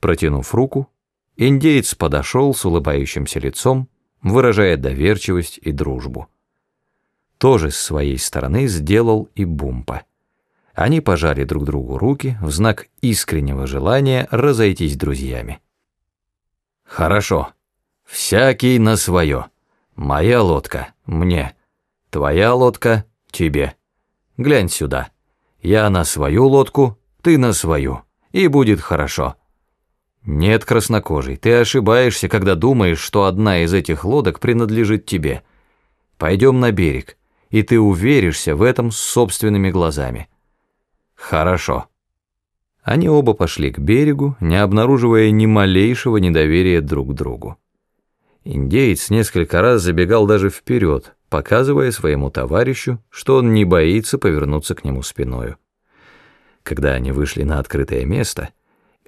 Протянув руку, индеец подошел с улыбающимся лицом, выражая доверчивость и дружбу. Тоже с своей стороны сделал и Бумпа. Они пожали друг другу руки в знак искреннего желания разойтись друзьями. «Хорошо. Всякий на свое. Моя лодка — мне. Твоя лодка — тебе. Глянь сюда. Я на свою лодку, ты на свою. И будет хорошо». «Нет, краснокожий, ты ошибаешься, когда думаешь, что одна из этих лодок принадлежит тебе. Пойдем на берег, и ты уверишься в этом собственными глазами». «Хорошо». Они оба пошли к берегу, не обнаруживая ни малейшего недоверия друг к другу. Индеец несколько раз забегал даже вперед, показывая своему товарищу, что он не боится повернуться к нему спиною. Когда они вышли на открытое место,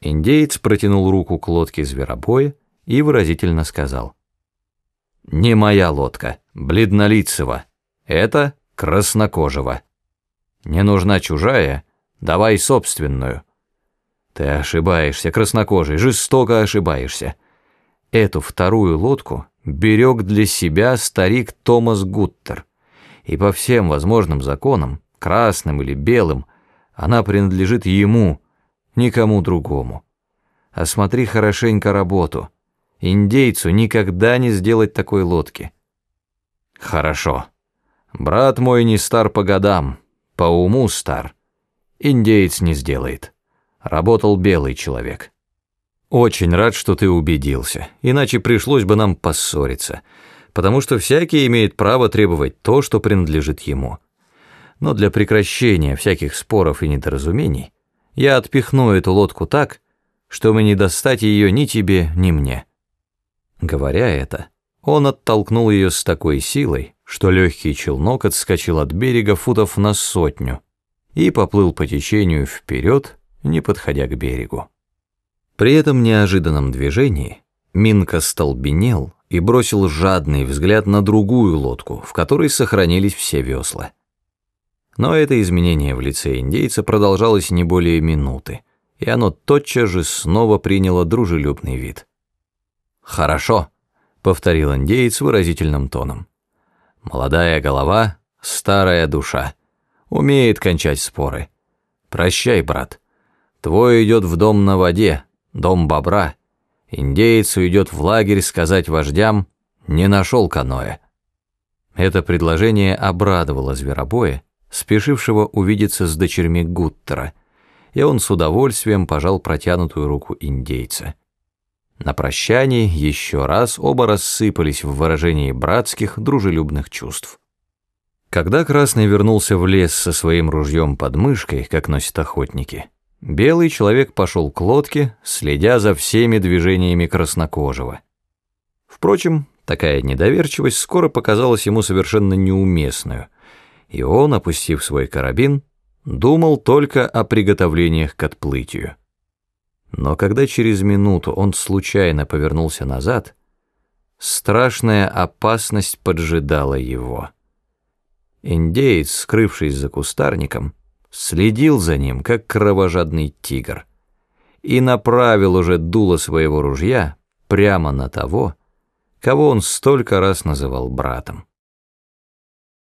индеец протянул руку к лодке зверобоя и выразительно сказал. «Не моя лодка, бледнолицева, это краснокожего. Не нужна чужая, давай собственную». Ты ошибаешься, краснокожий, жестоко ошибаешься. Эту вторую лодку берег для себя старик Томас Гуттер, и по всем возможным законам, красным или белым, она принадлежит ему, никому другому. Осмотри хорошенько работу. Индейцу никогда не сделать такой лодки. Хорошо. Брат мой не стар по годам, по уму стар. Индеец не сделает работал белый человек. Очень рад, что ты убедился, иначе пришлось бы нам поссориться, потому что всякий имеет право требовать то, что принадлежит ему. Но для прекращения всяких споров и недоразумений я отпихну эту лодку так, чтобы не достать ее ни тебе, ни мне. Говоря это, он оттолкнул ее с такой силой, что легкий челнок отскочил от берега футов на сотню и поплыл по течению вперед, не подходя к берегу. При этом неожиданном движении Минка столбенел и бросил жадный взгляд на другую лодку, в которой сохранились все весла. Но это изменение в лице индейца продолжалось не более минуты, и оно тотчас же снова приняло дружелюбный вид. «Хорошо», — повторил индеец выразительным тоном. «Молодая голова, старая душа, умеет кончать споры. Прощай, брат». Твой идет в дом на воде, дом бобра. Индеец уйдет в лагерь сказать вождям «не нашел каноэ». Это предложение обрадовало зверобоя, спешившего увидеться с дочерьми Гуттера, и он с удовольствием пожал протянутую руку индейца. На прощании еще раз оба рассыпались в выражении братских, дружелюбных чувств. Когда Красный вернулся в лес со своим ружьем под мышкой, как носят охотники, Белый человек пошел к лодке, следя за всеми движениями краснокожего. Впрочем, такая недоверчивость скоро показалась ему совершенно неуместную, и он, опустив свой карабин, думал только о приготовлениях к отплытию. Но когда через минуту он случайно повернулся назад, страшная опасность поджидала его. Индеец, скрывшись за кустарником, следил за ним, как кровожадный тигр, и направил уже дуло своего ружья прямо на того, кого он столько раз называл братом.